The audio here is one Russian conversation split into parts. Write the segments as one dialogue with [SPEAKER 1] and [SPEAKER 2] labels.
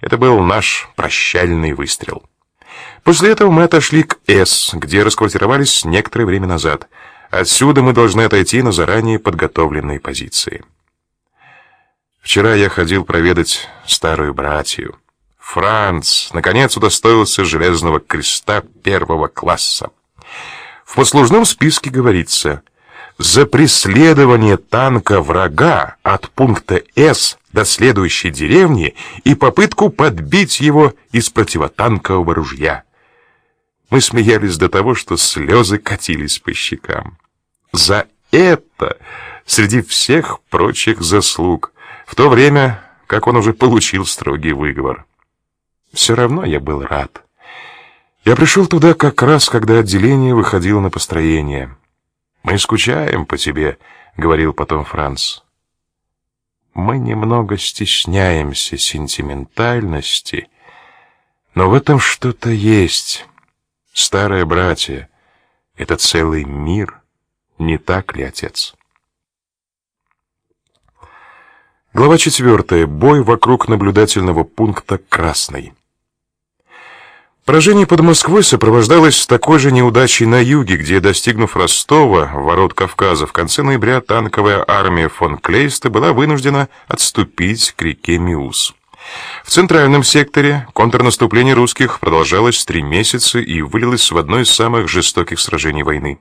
[SPEAKER 1] Это был наш прощальный выстрел. После этого мы отошли к С, где расквартировались некоторое время назад. Отсюда мы должны отойти на заранее подготовленные позиции. Вчера я ходил проведать старую братью. Франц наконец удостоился железного креста первого класса. В послужном списке говорится: за преследование танка врага от пункта С до следующей деревни и попытку подбить его из противотанкового ружья. Мы смеялись до того, что слезы катились по щекам. За это, среди всех прочих заслуг, в то время, как он уже получил строгий выговор. Все равно я был рад. Я пришел туда как раз, когда отделение выходило на построение. Мы скучаем по тебе, говорил потом Франц. Мы немного стесняемся сентиментальности, но в этом что-то есть. Старое братья это целый мир, не так ли, отец? Глава четвертая. Бой вокруг наблюдательного пункта Красный. Поражение под Москвой сопровождалось такой же неудачей на юге, где, достигнув Ростова, ворот Кавказа, в конце ноября танковая армия фон Клейста была вынуждена отступить к реке Миус. В центральном секторе контрнаступление русских продолжалось три месяца и вылилось в одно из самых жестоких сражений войны.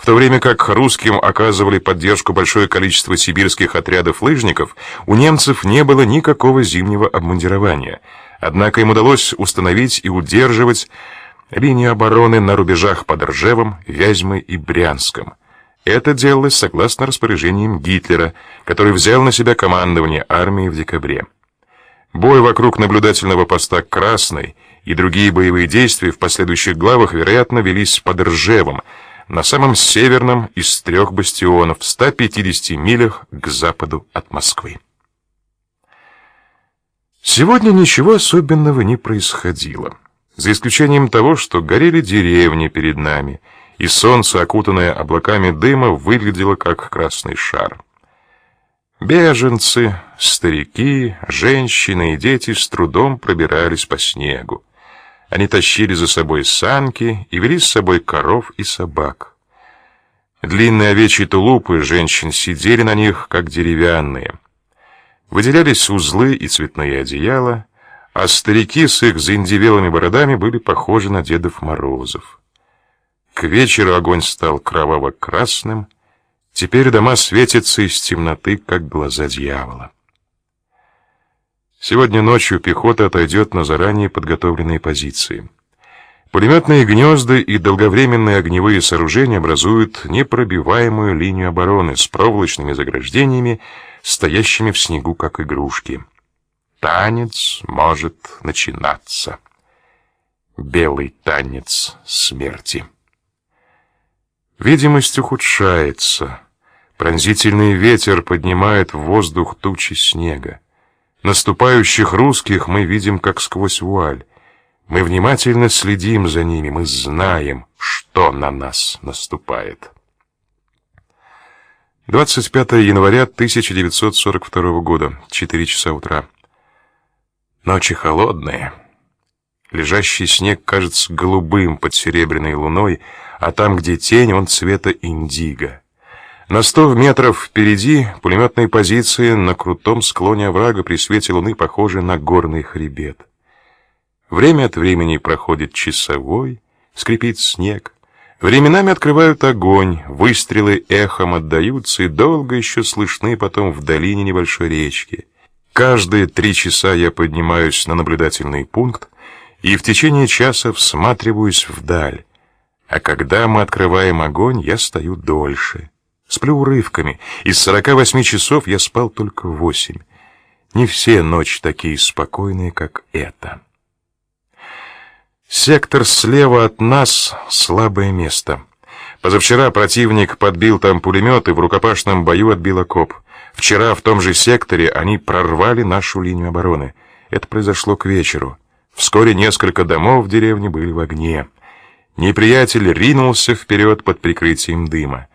[SPEAKER 1] В то время как русским оказывали поддержку большое количество сибирских отрядов лыжников, у немцев не было никакого зимнего обмундирования – Однако им удалось установить и удерживать линию обороны на рубежах под Ржевом, Вязьмой и Брянском. Это делалось согласно распоряжениям Гитлера, который взял на себя командование армией в декабре. Бой вокруг наблюдательного поста Красной и другие боевые действия в последующих главах, вероятно, велись под Ржевом, на самом северном из трех бастионов в 150 милях к западу от Москвы. Сегодня ничего особенного не происходило, за исключением того, что горели деревни перед нами, и солнце, окутанное облаками дыма, выглядело как красный шар. Беженцы, старики, женщины и дети с трудом пробирались по снегу. Они тащили за собой санки и вели с собой коров и собак. Длинные овечьи тулупы женщин сидели на них как деревянные. Выделялись узлы и цветные одеяла, а старики с их заиндевелыми бородами были похожи на Дедов Морозов. К вечеру огонь стал кроваво-красным, теперь дома светятся из темноты, как глаза дьявола. Сегодня ночью пехота отойдет на заранее подготовленные позиции. Пулеметные гнезда и долговременные огневые сооружения образуют непробиваемую линию обороны с проволочными заграждениями, стоящими в снегу как игрушки. Танец может начинаться. Белый танец смерти. Видимость ухудшается. Пронзительный ветер поднимает в воздух тучи снега. Наступающих русских мы видим как сквозь вуаль. Мы внимательно следим за ними, мы знаем, что на нас наступает. 25 января 1942 года, 4 часа утра. Ночи холодные. Лежащий снег кажется голубым под серебряной луной, а там, где тень, он цвета индиго. На сто метров впереди пулеметные позиции на крутом склоне оврага при свете луны похожи на горный хребет. Время от времени проходит часовой, скрипит снег. Временами открывают огонь, выстрелы эхом отдаются и долго еще слышны потом в долине небольшой речки. Каждые три часа я поднимаюсь на наблюдательный пункт и в течение часа всматриваюсь вдаль. А когда мы открываем огонь, я стою дольше. Сплю урывками. Из сорока восьми часов я спал только восемь. Не все ночи такие спокойные, как эта. Сектор слева от нас слабое место. Позавчера противник подбил там пулемет и в рукопашном бою отбил окоп. Вчера в том же секторе они прорвали нашу линию обороны. Это произошло к вечеру. Вскоре несколько домов в деревне были в огне. Неприятель ринулся вперед под прикрытием дыма.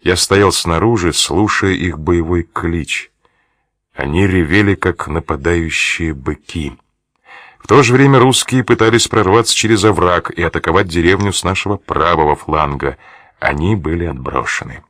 [SPEAKER 1] Я стоял снаружи, слушая их боевой клич. Они ревели как нападающие быки. В то же время русские пытались прорваться через овраг и атаковать деревню с нашего правого фланга. Они были отброшены.